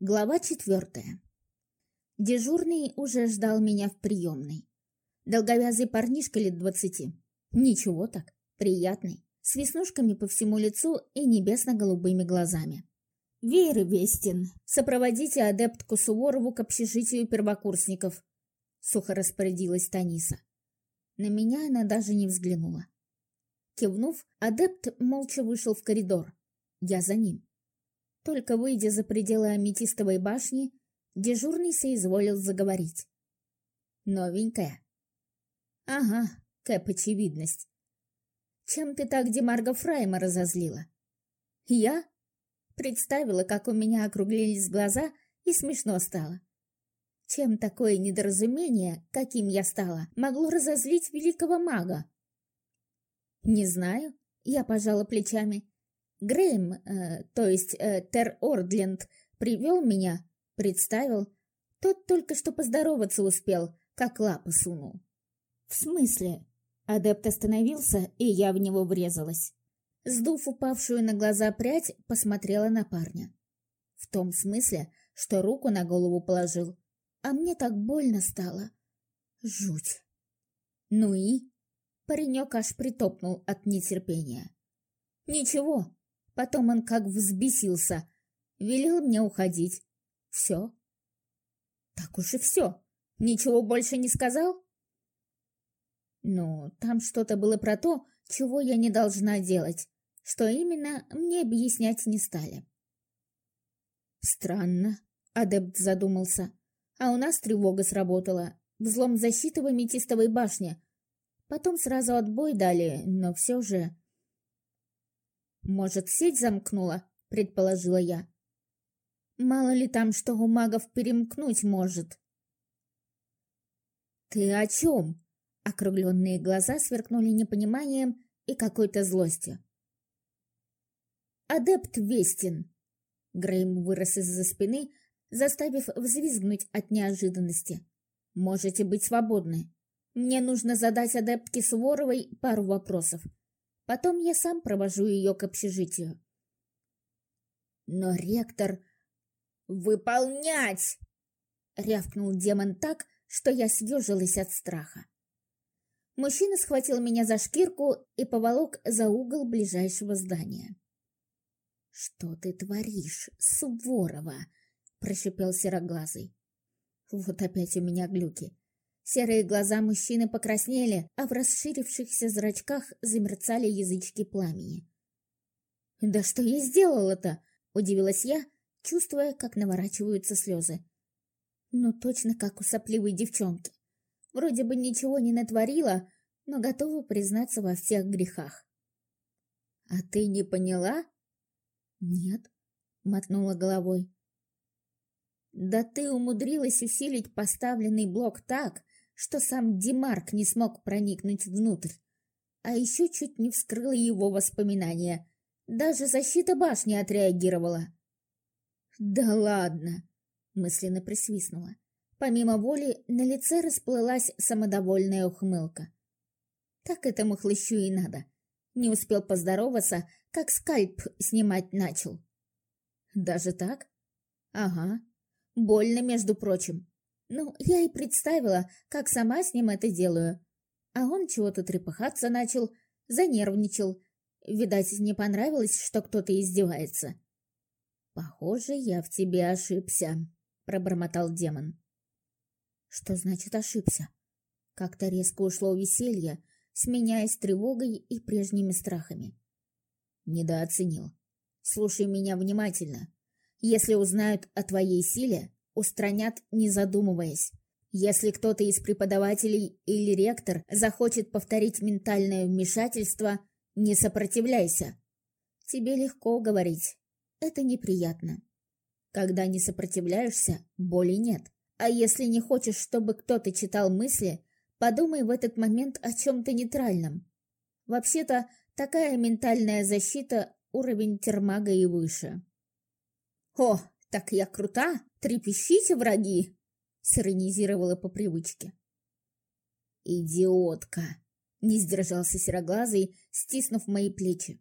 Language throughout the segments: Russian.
Глава четвертая. Дежурный уже ждал меня в приемной. Долговязый парнишка лет двадцати. Ничего так, приятный, с веснушками по всему лицу и небесно-голубыми глазами. «Веер Вестин, сопроводите адептку Суворову к общежитию первокурсников», — сухо распорядилась Таниса. На меня она даже не взглянула. Кивнув, адепт молча вышел в коридор. Я за ним. Только выйдя за пределы аметистовой башни, дежурный соизволил заговорить. «Новенькая?» «Ага, Кэп, очевидность. Чем ты так Демарга Фрайма разозлила?» «Я?» Представила, как у меня округлились глаза, и смешно стало. Чем такое недоразумение, каким я стала, могло разозлить великого мага? «Не знаю», — я пожала плечами. Грейм, э, то есть э, Тер Ордленд, привел меня, представил. Тот только что поздороваться успел, как лапы сунул. В смысле? Адепт остановился, и я в него врезалась. Сдув упавшую на глаза прядь, посмотрела на парня. В том смысле, что руку на голову положил. А мне так больно стало. Жуть. Ну и? Паренек аж притопнул от нетерпения. Ничего, Потом он как взбесился. Велел мне уходить. Все. Так уж и все. Ничего больше не сказал? Ну, там что-то было про то, чего я не должна делать. Что именно, мне объяснять не стали. Странно, адепт задумался. А у нас тревога сработала. Взлом защиты в аметистовой башне. Потом сразу отбой дали, но все же... «Может, сеть замкнула?» — предположила я. «Мало ли там что у магов перемкнуть может». «Ты о чем?» — округленные глаза сверкнули непониманием и какой-то злостью. «Адепт Вестин!» Грейм вырос из-за спины, заставив взвизгнуть от неожиданности. «Можете быть свободны. Мне нужно задать адептке Суворовой пару вопросов. Потом я сам провожу ее к общежитию. Но ректор... «Выполнять!» — рявкнул демон так, что я съежилась от страха. Мужчина схватил меня за шкирку и поволок за угол ближайшего здания. «Что ты творишь, Суворова?» — прошипел сероглазый. «Вот опять у меня глюки. Серые глаза мужчины покраснели, а в расширившихся зрачках замерцали язычки пламени. «Да что я сделала-то?» — удивилась я, чувствуя, как наворачиваются слезы. Ну, точно как у сопливой девчонки. Вроде бы ничего не натворила, но готова признаться во всех грехах. «А ты не поняла?» «Нет», — мотнула головой. «Да ты умудрилась усилить поставленный блок так, что сам Димарк не смог проникнуть внутрь. А еще чуть не вскрыла его воспоминания. Даже защита башни отреагировала. «Да ладно!» — мысленно присвистнула. Помимо воли на лице расплылась самодовольная ухмылка. Так этому хлыщу и надо. Не успел поздороваться, как скальп снимать начал. Даже так? Ага. Больно, между прочим. Ну, я и представила, как сама с ним это делаю. А он чего-то трепыхаться начал, занервничал. Видать, не понравилось, что кто-то издевается. «Похоже, я в тебе ошибся», — пробормотал демон. «Что значит ошибся?» Как-то резко ушло веселье, сменяясь тревогой и прежними страхами. «Недооценил. Слушай меня внимательно. Если узнают о твоей силе, устранят, не задумываясь. Если кто-то из преподавателей или ректор захочет повторить ментальное вмешательство, не сопротивляйся. Тебе легко говорить. Это неприятно. Когда не сопротивляешься, боли нет. А если не хочешь, чтобы кто-то читал мысли, подумай в этот момент о чем-то нейтральном. Вообще-то, такая ментальная защита – уровень термага и выше. «О, так я крута!» Трепещите, враги!» — сиронизировала по привычке. «Идиотка!» — не сдержался сероглазый, стиснув мои плечи.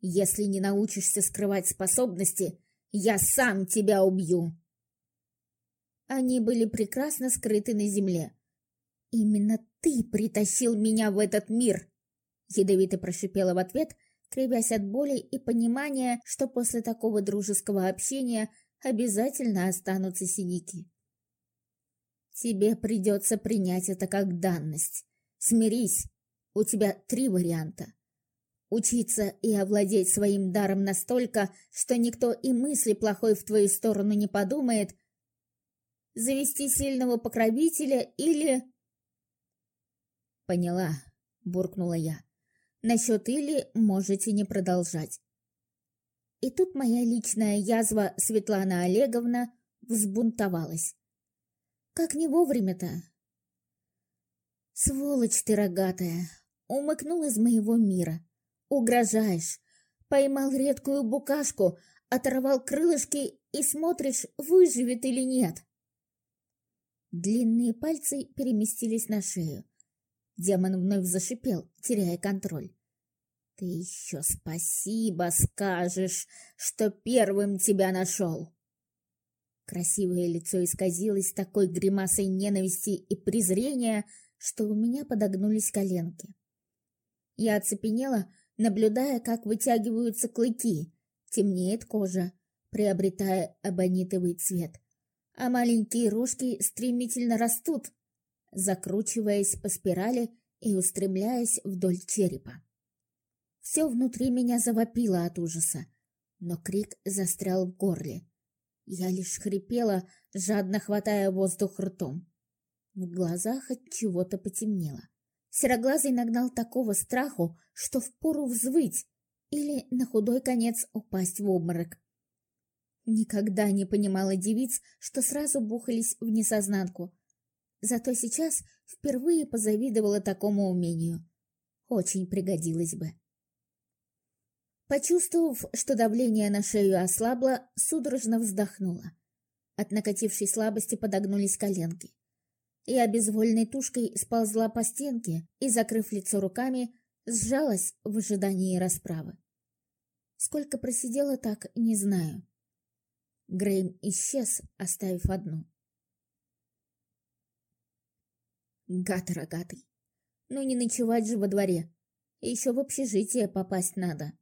«Если не научишься скрывать способности, Я сам тебя убью!» Они были прекрасно скрыты на земле. «Именно ты притащил меня в этот мир!» Ядовито прошипела в ответ, кривясь от боли и понимания, что после такого дружеского общения обязательно останутся синяки. Тебе придется принять это как данность. Смирись. У тебя три варианта. Учиться и овладеть своим даром настолько, что никто и мысли плохой в твою сторону не подумает. Завести сильного покровителя или... Поняла, буркнула я. Насчет или можете не продолжать. И тут моя личная язва Светлана Олеговна взбунтовалась. Как не вовремя-то? Сволочь ты рогатая, умыкнул из моего мира. Угрожаешь. Поймал редкую букашку, оторвал крылышки и смотришь, выживет или нет. Длинные пальцы переместились на шею. Демон вновь зашипел, теряя контроль. «Ты еще спасибо скажешь, что первым тебя нашел!» Красивое лицо исказилось такой гримасой ненависти и презрения, что у меня подогнулись коленки. Я оцепенела, наблюдая, как вытягиваются клыки, темнеет кожа, приобретая абонитовый цвет, а маленькие рожки стремительно растут, закручиваясь по спирали и устремляясь вдоль черепа. Все внутри меня завопило от ужаса, но крик застрял в горле. Я лишь хрипела, жадно хватая воздух ртом. В глазах от чего-то потемнело. Сероглазый нагнал такого страху, что впору взвыть или на худой конец упасть в обморок. Никогда не понимала девиц, что сразу бухались в несознанку. Зато сейчас впервые позавидовала такому умению. Очень пригодилось бы. Почувствовав, что давление на шею ослабло, судорожно вздохнула. От накатившей слабости подогнулись коленки. Я безвольной тушкой сползла по стенке и, закрыв лицо руками, сжалась в ожидании расправы. Сколько просидела так, не знаю. Грейм исчез, оставив одну. Гад рогатый. Ну не ночевать же во дворе. Еще в общежитие попасть надо.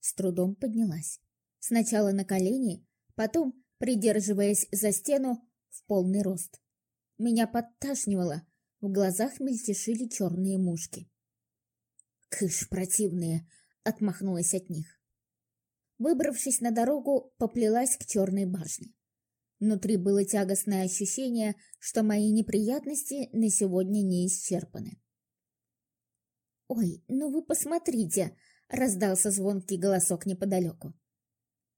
С трудом поднялась. Сначала на колени, потом, придерживаясь за стену, в полный рост. Меня подташнивало, в глазах мельтешили черные мушки. «Кыш, противные!» — отмахнулась от них. Выбравшись на дорогу, поплелась к черной башне. Внутри было тягостное ощущение, что мои неприятности на сегодня не исчерпаны. «Ой, ну вы посмотрите!» Раздался звонкий голосок неподалеку.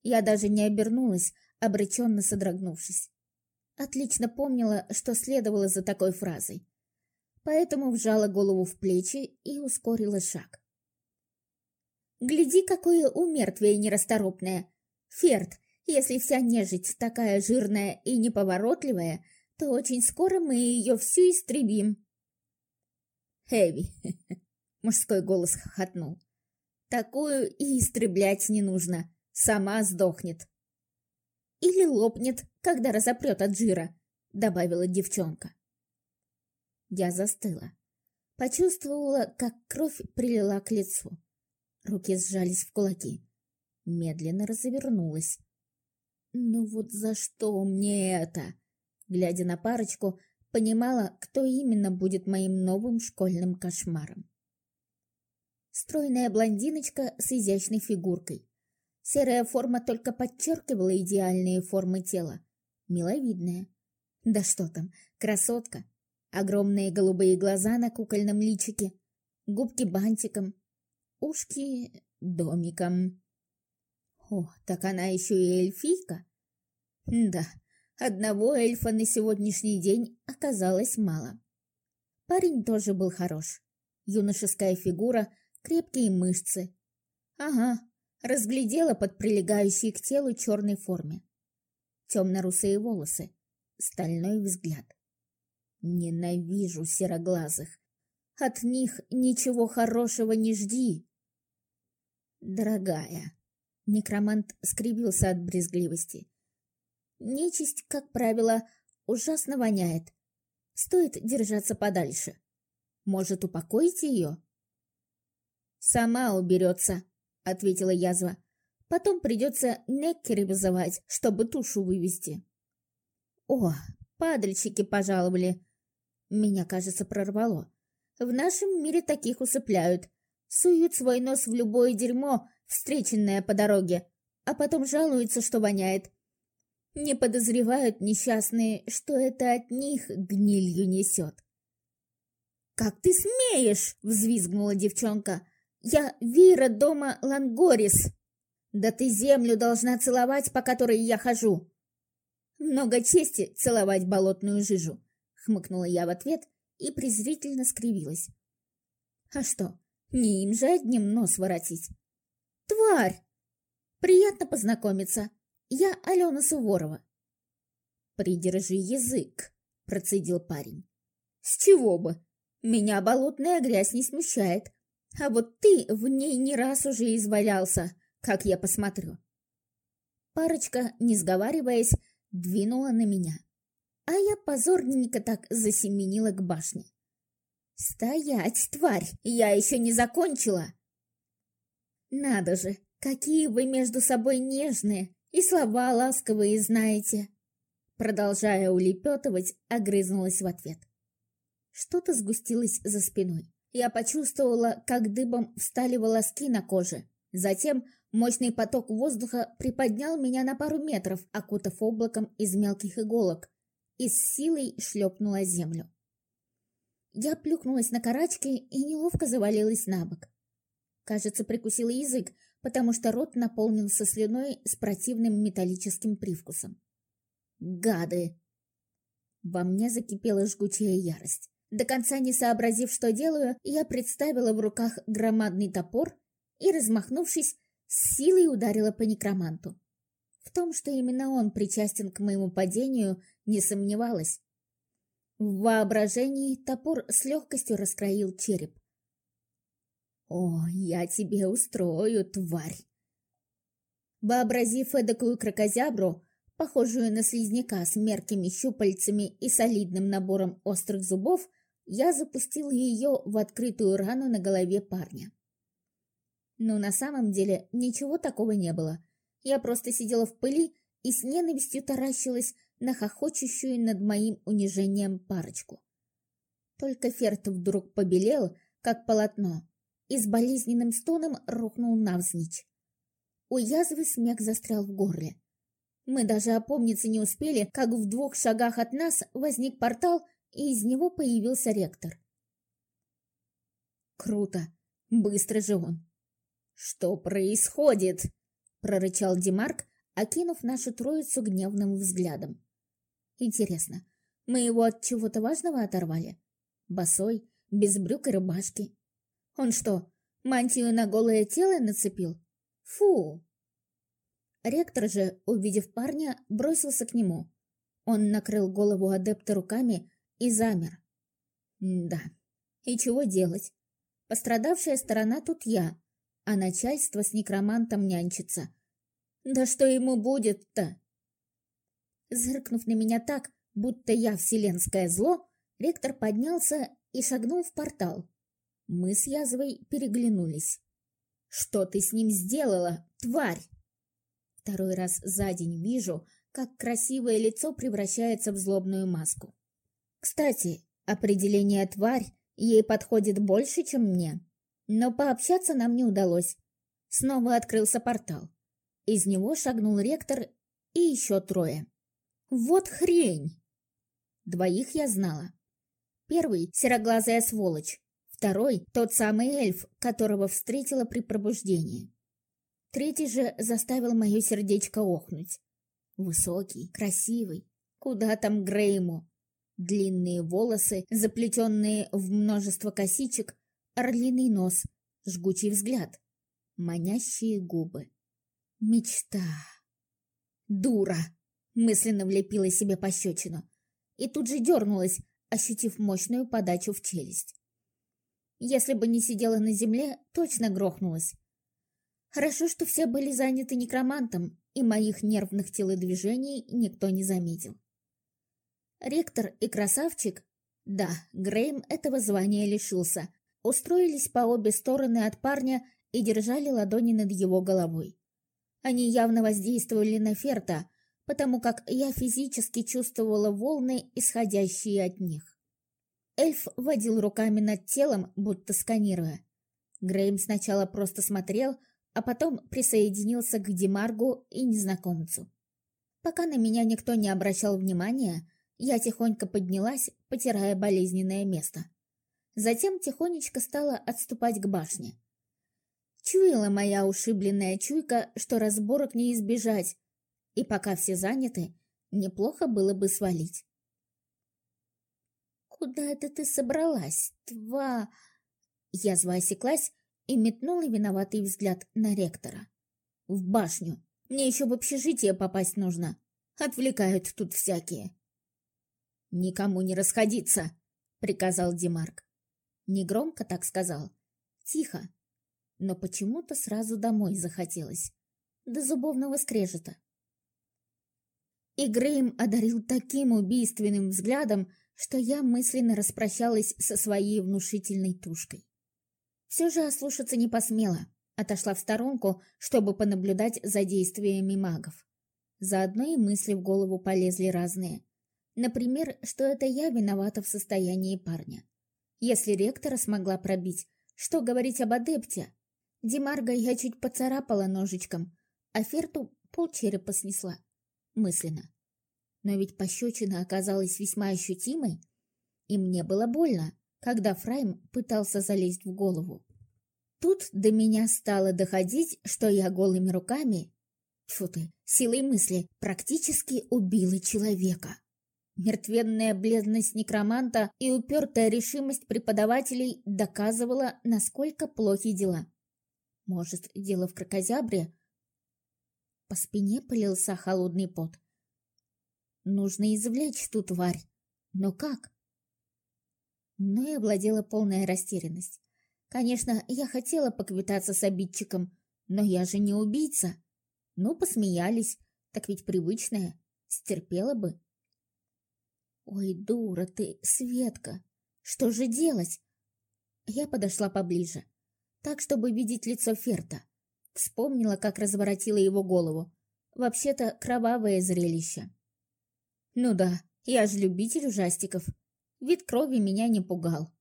Я даже не обернулась, обреченно содрогнувшись. Отлично помнила, что следовало за такой фразой. Поэтому вжала голову в плечи и ускорила шаг. «Гляди, какое умертвие нерасторопное! Ферд, если вся нежить такая жирная и неповоротливая, то очень скоро мы ее всю истребим!» «Хэви!» — мужской голос хохотнул. Такую и истреблять не нужно. Сама сдохнет. Или лопнет, когда разопрет от жира, добавила девчонка. Я застыла. Почувствовала, как кровь прилила к лицу. Руки сжались в кулаки. Медленно развернулась. «Ну вот за что мне это?» Глядя на парочку, понимала, кто именно будет моим новым школьным кошмаром. Стройная блондиночка с изящной фигуркой. Серая форма только подчеркивала идеальные формы тела. Миловидная. Да что там, красотка. Огромные голубые глаза на кукольном личике. Губки бантиком. Ушки домиком. О, так она еще и эльфийка. Да, одного эльфа на сегодняшний день оказалось мало. Парень тоже был хорош. Юношеская фигура крепкие мышцы. Ага, разглядела под прилегающей к телу черной форме. Темно-русые волосы, стальной взгляд. Ненавижу сероглазых. От них ничего хорошего не жди. Дорогая, Некромант скривился от брезгливости. Нечисть, как правило, ужасно воняет. Стоит держаться подальше. Может, упокоить ее? «Сама уберется», — ответила язва. «Потом придется Неккери вызывать, чтобы тушу вывести». «О, падальщики пожаловали!» Меня, кажется, прорвало. В нашем мире таких усыпляют. Суют свой нос в любое дерьмо, встреченное по дороге, а потом жалуются, что воняет. Не подозревают несчастные, что это от них гнилью несет. «Как ты смеешь!» — взвизгнула девчонка. «Я Вира дома Лангорис. Да ты землю должна целовать, по которой я хожу!» «Много чести целовать болотную жижу!» — хмыкнула я в ответ и презрительно скривилась. «А что, не им же одним нос воротить?» «Тварь! Приятно познакомиться. Я Алена Суворова». «Придержи язык», — процедил парень. «С чего бы? Меня болотная грязь не смущает. А вот ты в ней не раз уже извалялся, как я посмотрю». Парочка, не сговариваясь, двинула на меня, а я позорненько так засеменила к башне. «Стоять, тварь! Я еще не закончила!» «Надо же, какие вы между собой нежные и слова ласковые знаете!» Продолжая улепетывать, огрызнулась в ответ. Что-то сгустилось за спиной. Я почувствовала, как дыбом встали волоски на коже. Затем мощный поток воздуха приподнял меня на пару метров, окутав облаком из мелких иголок, и с силой шлепнула землю. Я плюхнулась на карачки и неловко завалилась на бок. Кажется, прикусила язык, потому что рот наполнился слюной с противным металлическим привкусом. Гады! Во мне закипела жгучая ярость. До конца не сообразив, что делаю, я представила в руках громадный топор и, размахнувшись, с силой ударила по некроманту. В том, что именно он причастен к моему падению, не сомневалась. В воображении топор с легкостью раскроил череп. «О, я тебе устрою, тварь!» Вообразив эдакую крокозябру, похожую на слизняка с меркими щупальцами и солидным набором острых зубов, я запустил ее в открытую рану на голове парня. Но на самом деле ничего такого не было. Я просто сидела в пыли и с ненавистью таращилась на хохочущую над моим унижением парочку. Только Ферт вдруг побелел, как полотно, и с болезненным стоном рухнул навзничь. У язвы смех застрял в горле. Мы даже опомниться не успели, как в двух шагах от нас возник портал, и из него появился ректор. Круто! Быстро же он! Что происходит? прорычал Димарк, окинув нашу троицу гневным взглядом. Интересно, мы его от чего-то важного оторвали? Босой, без брюк и рубашки. Он что, мантию на голое тело нацепил? Фу! Ректор же, увидев парня, бросился к нему. Он накрыл голову адепта руками и замер. да, и чего делать? Пострадавшая сторона тут я, а начальство с некромантом нянчится. Да что ему будет-то? Зыркнув на меня так, будто я вселенское зло, ректор поднялся и шагнул в портал. Мы с язвой переглянулись. «Что ты с ним сделала, тварь?» Второй раз за день вижу, как красивое лицо превращается в злобную маску. Кстати, определение «тварь» ей подходит больше, чем мне. Но пообщаться нам не удалось. Снова открылся портал. Из него шагнул ректор и еще трое. Вот хрень! Двоих я знала. Первый — сероглазая сволочь. Второй — тот самый эльф, которого встретила при пробуждении. Третий же заставил мое сердечко охнуть. Высокий, красивый. Куда там Грейму? Длинные волосы, заплетенные в множество косичек, орлиный нос, жгучий взгляд, манящие губы. Мечта. Дура! Мысленно влепила себе пощечину. И тут же дернулась, ощутив мощную подачу в челюсть. Если бы не сидела на земле, точно грохнулась. Хорошо, что все были заняты некромантом, и моих нервных телодвижений никто не заметил. Ректор и красавчик, да, Грейм этого звания лишился, устроились по обе стороны от парня и держали ладони над его головой. Они явно воздействовали на Ферта, потому как я физически чувствовала волны, исходящие от них. Эльф водил руками над телом, будто сканируя. Грейм сначала просто смотрел, а потом присоединился к Димаргу и незнакомцу. Пока на меня никто не обращал внимания, я тихонько поднялась, потирая болезненное место. Затем тихонечко стала отступать к башне. Чуяла моя ушибленная чуйка, что разборок не избежать, и пока все заняты, неплохо было бы свалить. «Куда это ты собралась, тва...» Язва осеклась и метнула виноватый взгляд на ректора. «В башню. Мне еще в общежитие попасть нужно. Отвлекают тут всякие». «Никому не расходиться!» — приказал Димарк. Негромко так сказал. Тихо. Но почему-то сразу домой захотелось. До зубовного скрежета. И Грейм одарил таким убийственным взглядом, что я мысленно распрощалась со своей внушительной тушкой. Все же ослушаться не посмела, отошла в сторонку, чтобы понаблюдать за действиями магов. Заодно и мысли в голову полезли разные. Например, что это я виновата в состоянии парня. Если ректора смогла пробить, что говорить об адепте? Димарга я чуть поцарапала ножичком, а Ферту полчерепа снесла. Мысленно. Но ведь пощечина оказалась весьма ощутимой, и мне было больно, когда Фрайм пытался залезть в голову. Тут до меня стало доходить, что я голыми руками, фу ты, силой мысли, практически убила человека. Мертвенная бледность некроманта и упертая решимость преподавателей доказывала, насколько плохи дела. Может, дело в крокозябре? По спине полился холодный пот. Нужно извлечь ту тварь. Но как? Мной овладела полная растерянность. Конечно, я хотела поквитаться с обидчиком, но я же не убийца. Ну, посмеялись, так ведь привычная, стерпела бы. Ой, дура ты, Светка, что же делать? Я подошла поближе, так, чтобы видеть лицо Ферта. Вспомнила, как разворотила его голову. Вообще-то кровавое зрелище. Ну да, я же любитель ужастиков. Вид крови меня не пугал.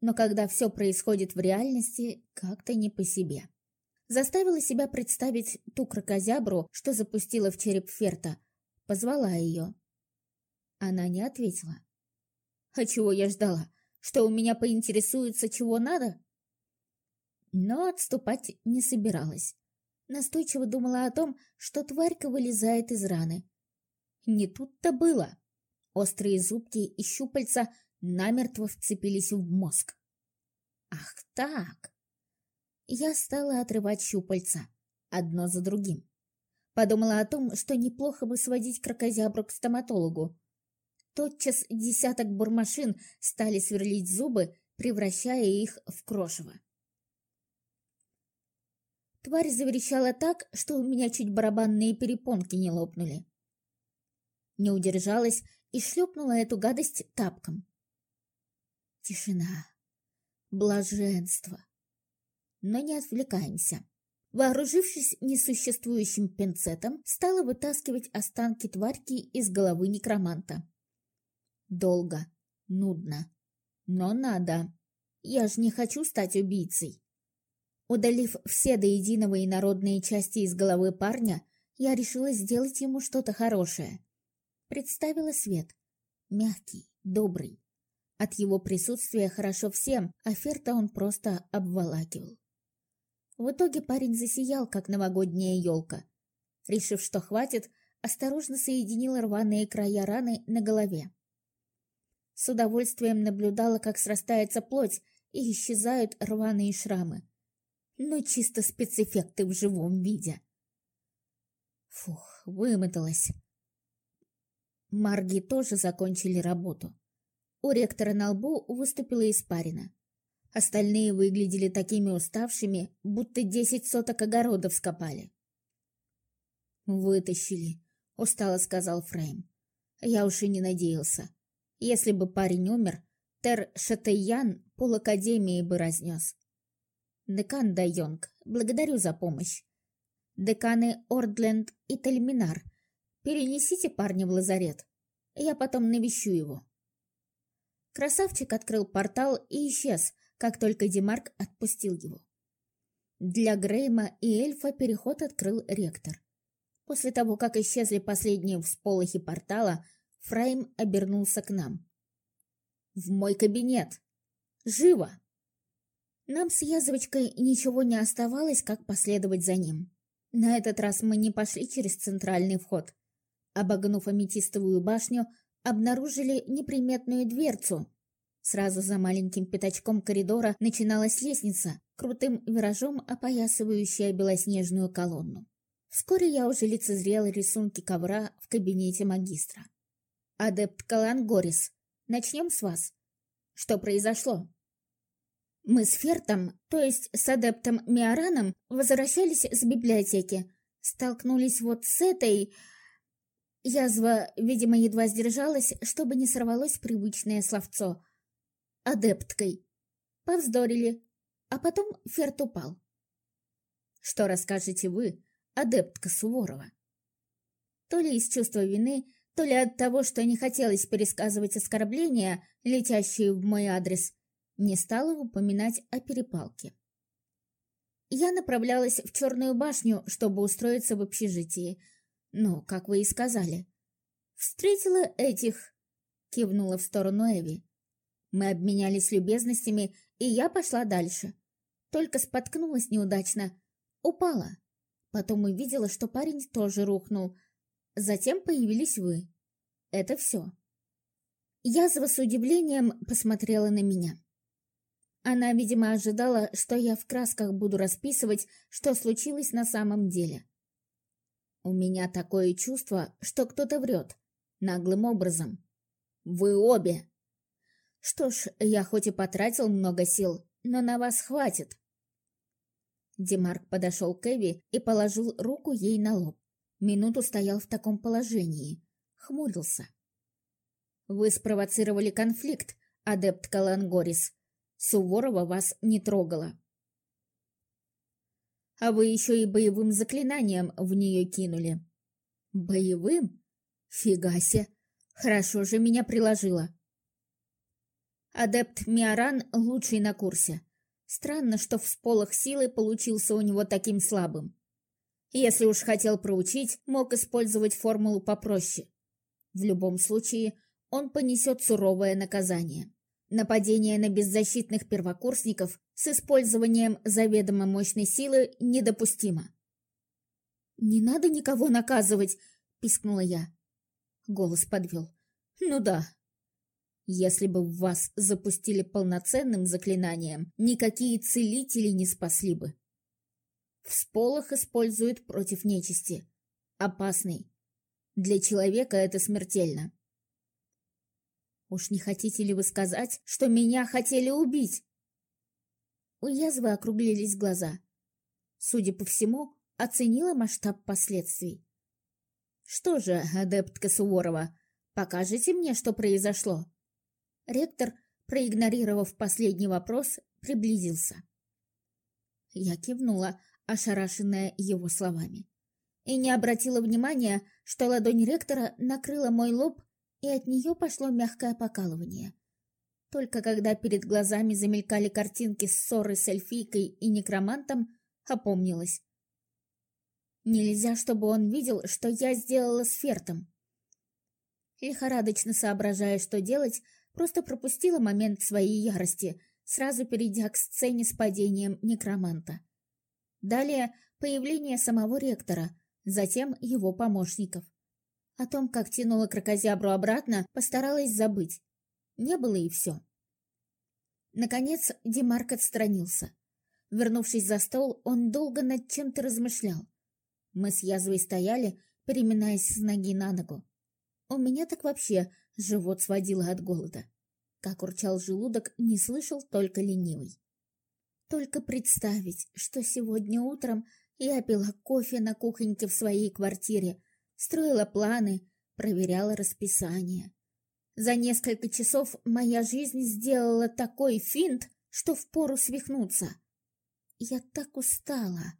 Но когда все происходит в реальности, как-то не по себе. Заставила себя представить ту крокозябру, что запустила в череп Ферта. Позвала ее. Она не ответила. А чего я ждала? Что у меня поинтересуется, чего надо? Но отступать не собиралась. Настойчиво думала о том, что тварька вылезает из раны. Не тут-то было. Острые зубки и щупальца намертво вцепились в мозг. Ах так! Я стала отрывать щупальца, одно за другим. Подумала о том, что неплохо бы сводить крокозябру к стоматологу. Тотчас десяток бурмашин стали сверлить зубы, превращая их в крошево. Тварь заверещала так, что у меня чуть барабанные перепонки не лопнули не удержалась и шлепнула эту гадость тапком. Тишина. Блаженство. Но не отвлекаемся. Вооружившись несуществующим пинцетом, стала вытаскивать останки тварьки из головы некроманта. Долго, нудно, но надо. Я ж не хочу стать убийцей. Удалив все до единого инородные части из головы парня, я решила сделать ему что-то хорошее. Представила свет. Мягкий, добрый. От его присутствия хорошо всем, а Ферта он просто обволакивал. В итоге парень засиял, как новогодняя елка. Решив, что хватит, осторожно соединил рваные края раны на голове. С удовольствием наблюдала, как срастается плоть и исчезают рваные шрамы. Ну, чисто спецэффекты в живом виде. Фух, вымоталась. Марги тоже закончили работу. У ректора на лбу выступила испарина. Остальные выглядели такими уставшими, будто десять соток огородов скопали. «Вытащили», — устало сказал Фрейм. «Я уж и не надеялся. Если бы парень умер, Тер Шатейян пол Академии бы разнес. Декан Дайонг, благодарю за помощь. Деканы Ордленд и Тельминар, перенесите парня в лазарет. Я потом навещу его». Красавчик открыл портал и исчез, как только Демарк отпустил его. Для Грейма и эльфа переход открыл ректор. После того, как исчезли последние всполохи портала, Фрейм обернулся к нам. «В мой кабинет! Живо!» Нам с язвочкой ничего не оставалось, как последовать за ним. На этот раз мы не пошли через центральный вход. Обогнув аметистовую башню, обнаружили неприметную дверцу. Сразу за маленьким пятачком коридора начиналась лестница, крутым виражом опоясывающая белоснежную колонну. Вскоре я уже лицезрела рисунки ковра в кабинете магистра. «Адепт Калангорис, начнем с вас. Что произошло?» Мы с Фертом, то есть с адептом Миораном, возвращались с библиотеки. Столкнулись вот с этой... Язва, видимо, едва сдержалась, чтобы не сорвалось привычное словцо. Адепткой. Повздорили. А потом Ферт упал. Что расскажете вы, адептка Суворова? То ли из чувства вины, то ли от того, что не хотелось пересказывать оскорбления, летящие в мой адрес, не стала упоминать о перепалке. Я направлялась в Черную башню, чтобы устроиться в общежитии. Но, как вы и сказали, встретила этих... Кивнула в сторону Эви. Мы обменялись любезностями, и я пошла дальше. Только споткнулась неудачно. Упала. Потом увидела, что парень тоже рухнул. Затем появились вы. Это все. Язва с удивлением посмотрела на меня. Она, видимо, ожидала, что я в красках буду расписывать, что случилось на самом деле. У меня такое чувство, что кто-то врет. Наглым образом. Вы обе. Что ж, я хоть и потратил много сил, но на вас хватит. Демарк подошел к Эви и положил руку ей на лоб. Минуту стоял в таком положении. Хмурился. «Вы спровоцировали конфликт, адепт Калангорис», Суворова вас не трогала. А вы еще и боевым заклинанием в нее кинули. Боевым? Фига себе. Хорошо же меня приложила. Адепт Миоран лучший на курсе. Странно, что всполох силы получился у него таким слабым. Если уж хотел проучить, мог использовать формулу попроще. В любом случае, он понесет суровое наказание. Нападение на беззащитных первокурсников с использованием заведомо мощной силы недопустимо. «Не надо никого наказывать!» — пискнула я. Голос подвел. «Ну да. Если бы вас запустили полноценным заклинанием, никакие целители не спасли бы. Всполох используют против нечисти. Опасный. Для человека это смертельно. Уж не хотите ли вы сказать, что меня хотели убить? У язвы округлились глаза. Судя по всему, оценила масштаб последствий. Что же, адептка Суворова, покажите мне, что произошло? Ректор, проигнорировав последний вопрос, приблизился. Я кивнула, ошарашенная его словами, и не обратила внимания, что ладонь ректора накрыла мой лоб и от нее пошло мягкое покалывание. Только когда перед глазами замелькали картинки ссоры с эльфийкой и некромантом, опомнилась. Нельзя, чтобы он видел, что я сделала с Фертом. Лихорадочно соображая, что делать, просто пропустила момент своей ярости, сразу перейдя к сцене с падением некроманта. Далее появление самого ректора, затем его помощников. О том, как тянула крокозябру обратно, постаралась забыть. Не было и все. Наконец Демарк отстранился. Вернувшись за стол, он долго над чем-то размышлял. Мы с язвой стояли, переминаясь с ноги на ногу. У меня так вообще живот сводило от голода. Как урчал желудок, не слышал только ленивый. Только представить, что сегодня утром я пила кофе на кухоньке в своей квартире, строила планы, проверяла расписание. За несколько часов моя жизнь сделала такой финт, что впору свихнуться. Я так устала.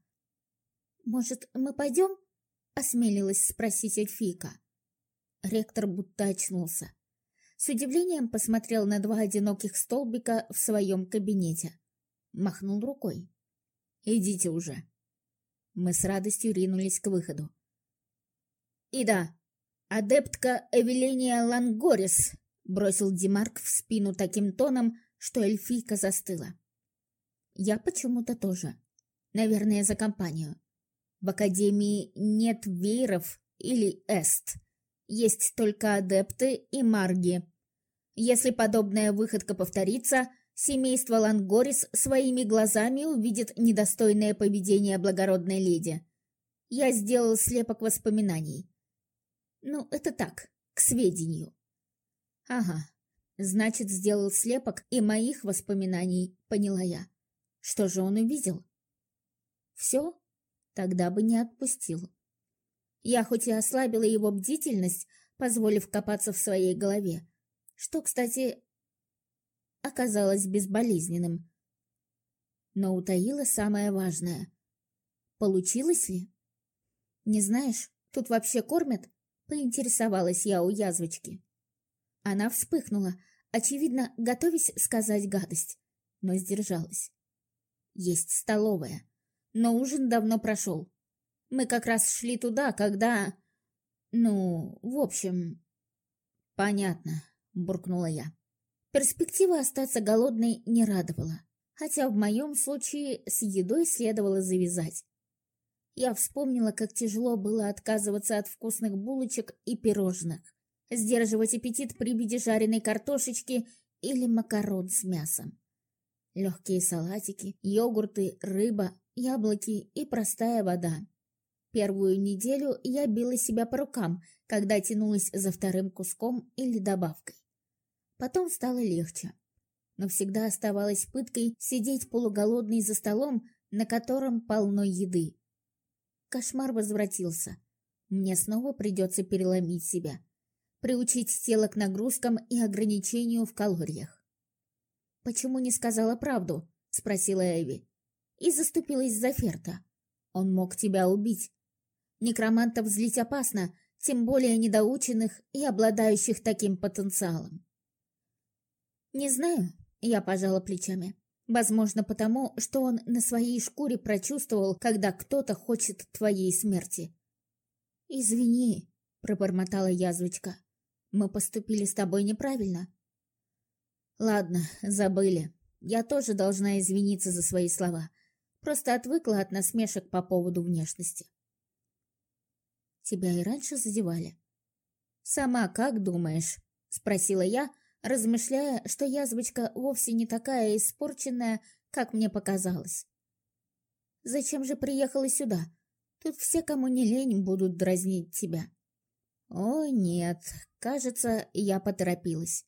«Может, мы пойдем?» — осмелилась спросить Эльфика. Ректор будто очнулся. С удивлением посмотрел на два одиноких столбика в своем кабинете. Махнул рукой. «Идите уже». Мы с радостью ринулись к выходу. «И да, адептка Эвеления Лангорис», — бросил Димарк в спину таким тоном, что эльфийка застыла. Я почему-то тоже. Наверное, за компанию. В Академии нет вееров или эст. Есть только адепты и марги. Если подобная выходка повторится, семейство Лангорис своими глазами увидит недостойное поведение благородной леди. Я сделал слепок воспоминаний. Ну, это так, к сведению. Ага, значит, сделал слепок и моих воспоминаний, поняла я. Что же он увидел? Все? Тогда бы не отпустил. Я хоть и ослабила его бдительность, позволив копаться в своей голове, что, кстати, оказалось безболезненным, но утаила самое важное. Получилось ли? Не знаешь, тут вообще кормят? Поинтересовалась я у язвочки. Она вспыхнула, очевидно, готовясь сказать гадость, но сдержалась. Есть столовая, но ужин давно прошел. Мы как раз шли туда, когда... Ну, в общем... Понятно, буркнула я. Перспектива остаться голодной не радовала, хотя в моем случае с едой следовало завязать. Я вспомнила, как тяжело было отказываться от вкусных булочек и пирожных, сдерживать аппетит при виде жареной картошечки или макарон с мясом. Легкие салатики, йогурты, рыба, яблоки и простая вода. Первую неделю я била себя по рукам, когда тянулась за вторым куском или добавкой. Потом стало легче. Но всегда оставалась пыткой сидеть полуголодной за столом, на котором полно еды. Кошмар возвратился. Мне снова придется переломить себя. Приучить тело к нагрузкам и ограничению в калориях. «Почему не сказала правду?» — спросила Эви. И заступилась за Ферта. «Он мог тебя убить. Некромантов злить опасно, тем более недоученных и обладающих таким потенциалом». «Не знаю», — я пожала плечами. «Возможно, потому, что он на своей шкуре прочувствовал, когда кто-то хочет твоей смерти». «Извини», — пробормотала язвочка. «Мы поступили с тобой неправильно. Ладно, забыли. Я тоже должна извиниться за свои слова. Просто отвыкла от насмешек по поводу внешности. Тебя и раньше задевали. Сама как думаешь? Спросила я, размышляя, что язвочка вовсе не такая испорченная, как мне показалось. Зачем же приехала сюда? Тут все, кому не лень, будут дразнить тебя. О, нет, кажется, я поторопилась.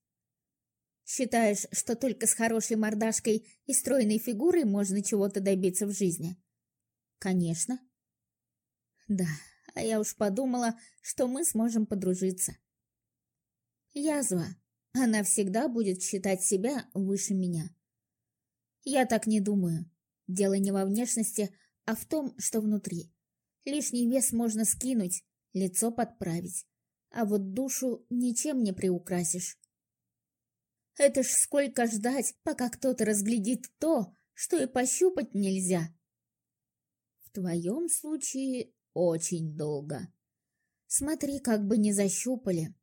Считаешь, что только с хорошей мордашкой и стройной фигурой можно чего-то добиться в жизни? Конечно. Да, а я уж подумала, что мы сможем подружиться. Язва. Она всегда будет считать себя выше меня. Я так не думаю. Дело не во внешности, а в том, что внутри. Лишний вес можно скинуть, лицо подправить. А вот душу ничем не приукрасишь. Это ж сколько ждать, пока кто-то разглядит то, что и пощупать нельзя. В твоем случае очень долго. Смотри, как бы не защупали.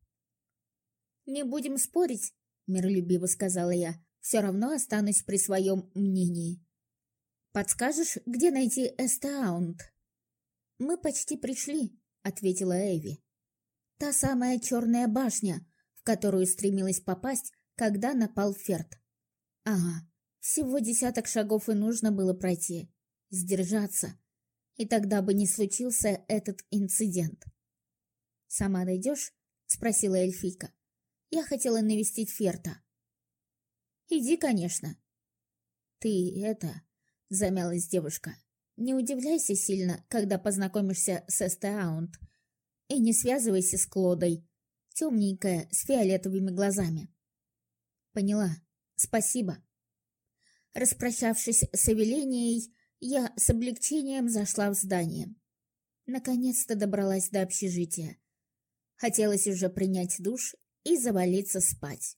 Не будем спорить, миролюбиво сказала я. Все равно останусь при своем мнении. Подскажешь, где найти Эстаунд? Мы почти пришли, ответила Эви. Та самая черная башня, в которую стремилась попасть когда напал Ферд. Ага, всего десяток шагов и нужно было пройти. Сдержаться. И тогда бы не случился этот инцидент. «Сама дойдешь?» — спросила эльфийка. «Я хотела навестить Ферта». «Иди, конечно». «Ты это... замялась девушка. Не удивляйся сильно, когда познакомишься с Эстеаунт. И не связывайся с Клодой. Темненькая, с фиолетовыми глазами. Поняла. Спасибо. Распрощавшись с Эвелинией, я с облегчением зашла в здание. Наконец-то добралась до общежития. Хотелось уже принять душ и завалиться спать.